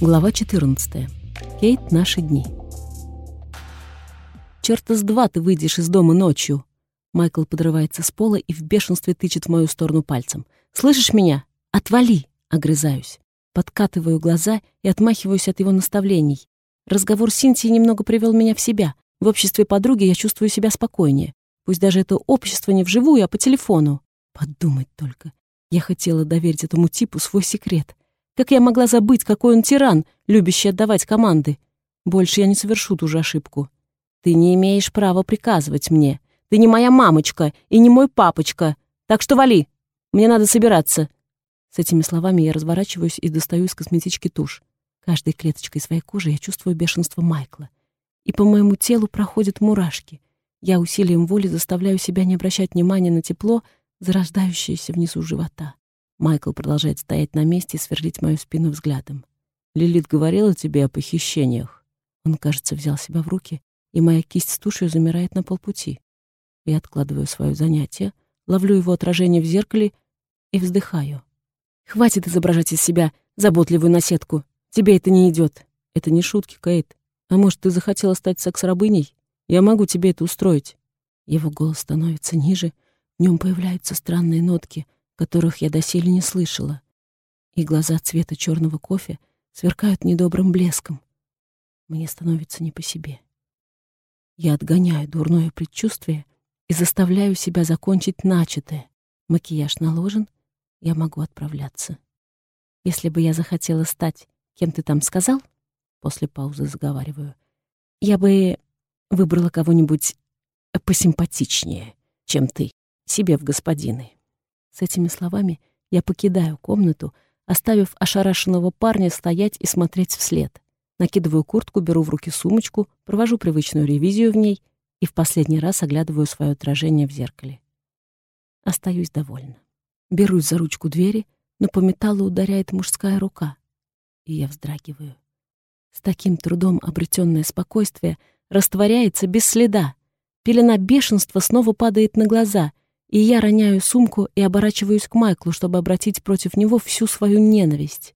Глава 14. Кейт. Наши дни. «Чёрта с два ты выйдешь из дома ночью!» Майкл подрывается с пола и в бешенстве тычет в мою сторону пальцем. «Слышишь меня? Отвали!» — огрызаюсь. Подкатываю глаза и отмахиваюсь от его наставлений. Разговор с Синтией немного привел меня в себя. В обществе подруги я чувствую себя спокойнее. Пусть даже это общество не вживую, а по телефону. Подумать только. Я хотела доверить этому типу свой секрет. Как я могла забыть, какой он тиран, любящий отдавать команды? Больше я не совершу ту же ошибку. Ты не имеешь права приказывать мне. Ты не моя мамочка и не мой папочка. Так что вали. Мне надо собираться. С этими словами я разворачиваюсь и достаю из косметички тушь. Каждой клеточкой своей кожи я чувствую бешенство Майкла. И по моему телу проходят мурашки. Я усилием воли заставляю себя не обращать внимания на тепло, зарождающееся внизу живота. Майкл продолжает стоять на месте и сверлить мою спину взглядом. «Лилит говорила тебе о похищениях?» Он, кажется, взял себя в руки, и моя кисть с тушью замирает на полпути. Я откладываю свое занятие, ловлю его отражение в зеркале и вздыхаю. «Хватит изображать из себя заботливую наседку. Тебе это не идет. Это не шутки, Кейт. А может, ты захотела стать секс-рабыней? Я могу тебе это устроить». Его голос становится ниже, в нем появляются странные нотки — которых я доселе не слышала, и глаза цвета черного кофе сверкают недобрым блеском. Мне становится не по себе. Я отгоняю дурное предчувствие и заставляю себя закончить начатое. Макияж наложен, я могу отправляться. Если бы я захотела стать, кем ты там сказал, после паузы заговариваю, я бы выбрала кого-нибудь посимпатичнее, чем ты, себе в господины. С этими словами я покидаю комнату, оставив ошарашенного парня стоять и смотреть вслед. Накидываю куртку, беру в руки сумочку, провожу привычную ревизию в ней и в последний раз оглядываю свое отражение в зеркале. Остаюсь довольна. Берусь за ручку двери, но по металлу ударяет мужская рука, и я вздрагиваю. С таким трудом обретенное спокойствие растворяется без следа. Пелена бешенства снова падает на глаза, и я роняю сумку и оборачиваюсь к Майклу, чтобы обратить против него всю свою ненависть.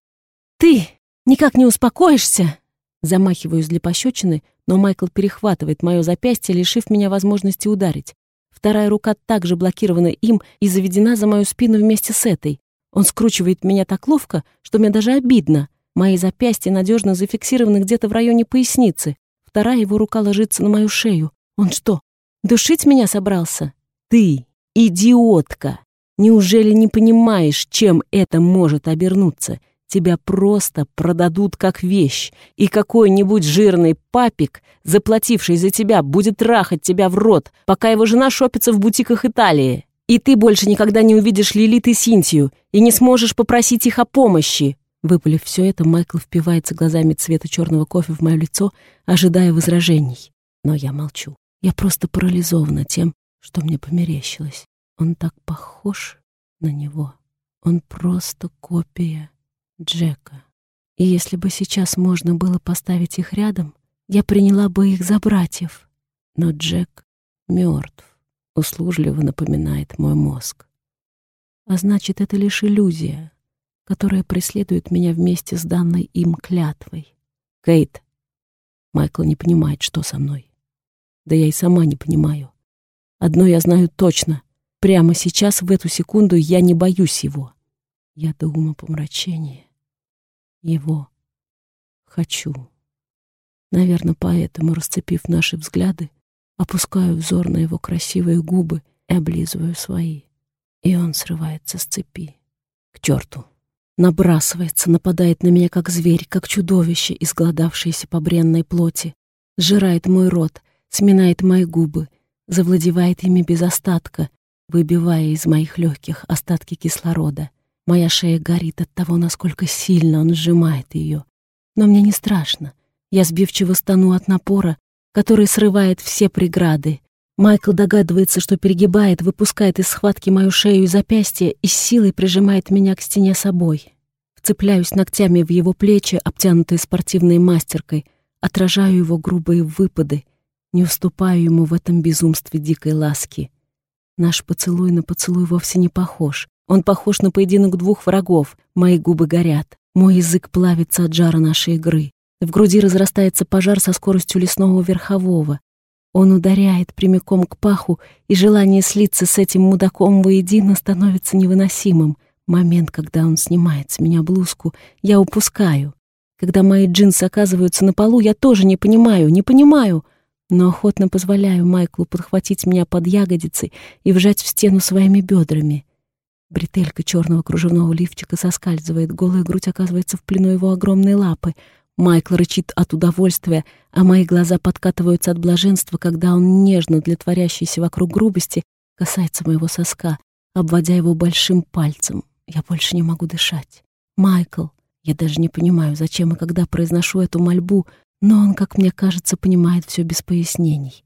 «Ты никак не успокоишься?» Замахиваюсь для пощечины, но Майкл перехватывает мое запястье, лишив меня возможности ударить. Вторая рука также блокирована им и заведена за мою спину вместе с этой. Он скручивает меня так ловко, что мне даже обидно. Мои запястья надежно зафиксированы где-то в районе поясницы. Вторая его рука ложится на мою шею. Он что, душить меня собрался? Ты «Идиотка! Неужели не понимаешь, чем это может обернуться? Тебя просто продадут как вещь, и какой-нибудь жирный папик, заплативший за тебя, будет трахать тебя в рот, пока его жена шопится в бутиках Италии. И ты больше никогда не увидишь Лилит и Синтию, и не сможешь попросить их о помощи». Выпалив все это, Майкл впивается глазами цвета черного кофе в мое лицо, ожидая возражений. Но я молчу. Я просто парализована тем, что мне померещилось. Он так похож на него. Он просто копия Джека. И если бы сейчас можно было поставить их рядом, я приняла бы их за братьев. Но Джек мертв, услужливо напоминает мой мозг. А значит, это лишь иллюзия, которая преследует меня вместе с данной им клятвой. Кейт. Майкл не понимает, что со мной. Да я и сама не понимаю. Одно я знаю точно. Прямо сейчас, в эту секунду, я не боюсь его. Я до ума помрачения. Его хочу. Наверное, поэтому, расцепив наши взгляды, опускаю взор на его красивые губы и облизываю свои. И он срывается с цепи. К черту! Набрасывается, нападает на меня как зверь, как чудовище, изгладавшееся по бренной плоти. Сжирает мой рот, сминает мои губы, завладевает ими без остатка, выбивая из моих легких остатки кислорода. Моя шея горит от того, насколько сильно он сжимает ее. Но мне не страшно. Я сбивчиво стану от напора, который срывает все преграды. Майкл догадывается, что перегибает, выпускает из схватки мою шею и запястье и силой прижимает меня к стене собой. Вцепляюсь ногтями в его плечи, обтянутые спортивной мастеркой, отражаю его грубые выпады, не уступаю ему в этом безумстве дикой ласки. Наш поцелуй на поцелуй вовсе не похож. Он похож на поединок двух врагов. Мои губы горят. Мой язык плавится от жара нашей игры. В груди разрастается пожар со скоростью лесного верхового. Он ударяет прямиком к паху, и желание слиться с этим мудаком воедино становится невыносимым. Момент, когда он снимает с меня блузку, я упускаю. Когда мои джинсы оказываются на полу, я тоже не понимаю, не понимаю, но охотно позволяю Майклу подхватить меня под ягодицы и вжать в стену своими бедрами. Бретелька черного кружевного лифчика соскальзывает, голая грудь оказывается в плену его огромной лапы. Майкл рычит от удовольствия, а мои глаза подкатываются от блаженства, когда он нежно для творящейся вокруг грубости касается моего соска, обводя его большим пальцем. Я больше не могу дышать. Майкл, я даже не понимаю, зачем и когда произношу эту мольбу, но он, как мне кажется, понимает все без пояснений.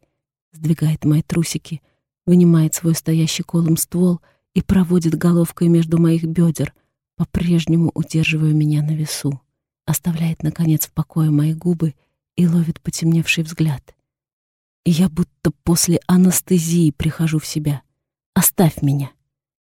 Сдвигает мои трусики, вынимает свой стоящий колом ствол и проводит головкой между моих бедер, по-прежнему удерживая меня на весу. Оставляет, наконец, в покое мои губы и ловит потемневший взгляд. И я будто после анестезии прихожу в себя. «Оставь меня!»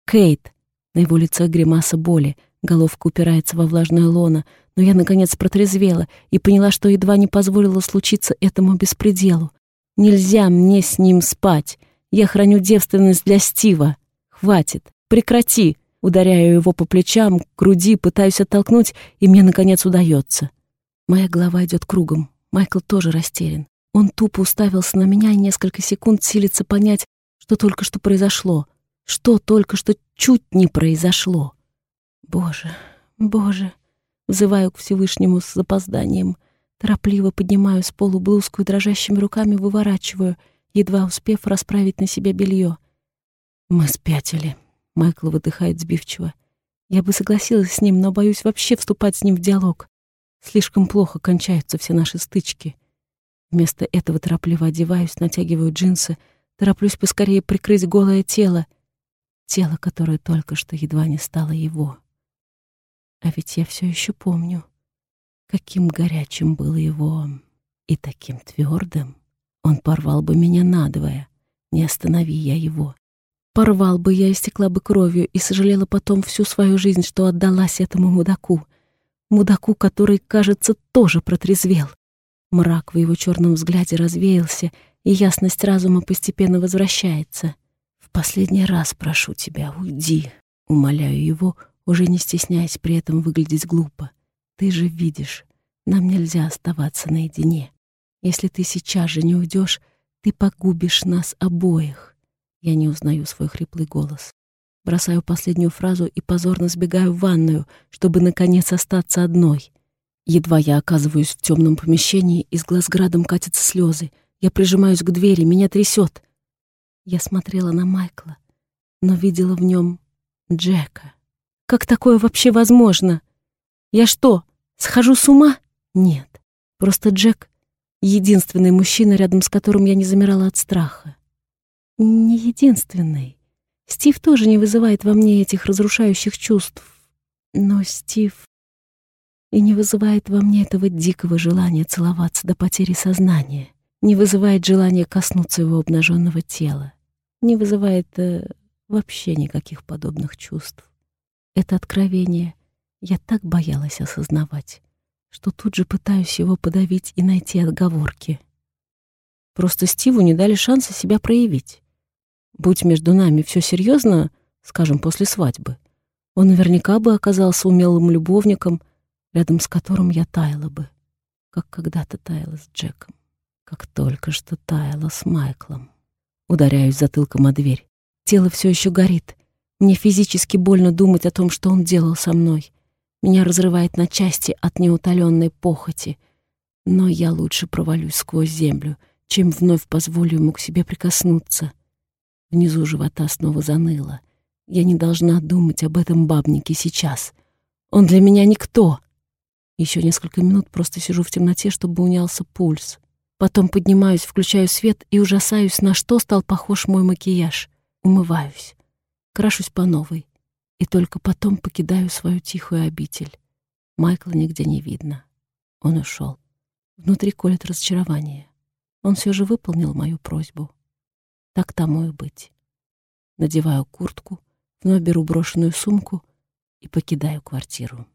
«Кейт!» На его лице гримаса боли — Головка упирается во влажное лоно, но я, наконец, протрезвела и поняла, что едва не позволила случиться этому беспределу. Нельзя мне с ним спать. Я храню девственность для Стива. Хватит. Прекрати. Ударяю его по плечам, груди, пытаюсь оттолкнуть, и мне, наконец, удается. Моя голова идет кругом. Майкл тоже растерян. Он тупо уставился на меня и несколько секунд силится понять, что только что произошло. Что только что чуть не произошло. Боже, Боже, взываю к Всевышнему с запозданием. Торопливо поднимаю с полу блузку и дрожащими руками выворачиваю, едва успев расправить на себе белье. Мы спятили. Майкл выдыхает сбивчиво. Я бы согласилась с ним, но боюсь вообще вступать с ним в диалог. Слишком плохо кончаются все наши стычки. Вместо этого торопливо одеваюсь, натягиваю джинсы, тороплюсь поскорее прикрыть голое тело. Тело, которое только что едва не стало его. А ведь я все еще помню, каким горячим был его и таким твердым. Он порвал бы меня надвое, не останови я его. Порвал бы я, истекла бы кровью и сожалела потом всю свою жизнь, что отдалась этому мудаку. Мудаку, который, кажется, тоже протрезвел. Мрак в его черном взгляде развеялся, и ясность разума постепенно возвращается. «В последний раз прошу тебя, уйди», — умоляю его, уже не стесняясь при этом выглядеть глупо. Ты же видишь, нам нельзя оставаться наедине. Если ты сейчас же не уйдешь, ты погубишь нас обоих. Я не узнаю свой хриплый голос. Бросаю последнюю фразу и позорно сбегаю в ванную, чтобы, наконец, остаться одной. Едва я оказываюсь в темном помещении, из глаз градом катятся слезы. Я прижимаюсь к двери, меня трясет. Я смотрела на Майкла, но видела в нем Джека. Как такое вообще возможно? Я что, схожу с ума? Нет. Просто Джек — единственный мужчина, рядом с которым я не замирала от страха. Не единственный. Стив тоже не вызывает во мне этих разрушающих чувств. Но Стив и не вызывает во мне этого дикого желания целоваться до потери сознания, не вызывает желания коснуться его обнаженного тела, не вызывает э, вообще никаких подобных чувств. Это откровение я так боялась осознавать, что тут же пытаюсь его подавить и найти отговорки. Просто Стиву не дали шанса себя проявить. Будь между нами все серьезно, скажем, после свадьбы, он наверняка бы оказался умелым любовником, рядом с которым я таяла бы, как когда-то таяла с Джеком, как только что таяла с Майклом. Ударяюсь затылком о дверь. Тело все еще горит. Мне физически больно думать о том, что он делал со мной. Меня разрывает на части от неутоленной похоти. Но я лучше провалюсь сквозь землю, чем вновь позволю ему к себе прикоснуться. Внизу живота снова заныло. Я не должна думать об этом бабнике сейчас. Он для меня никто. Еще несколько минут просто сижу в темноте, чтобы унялся пульс. Потом поднимаюсь, включаю свет и ужасаюсь, на что стал похож мой макияж. Умываюсь крашусь по новой и только потом покидаю свою тихую обитель. Майкла нигде не видно. Он ушел. Внутри колет разочарование. Он все же выполнил мою просьбу. Так тому и быть. Надеваю куртку, вновь беру брошенную сумку и покидаю квартиру.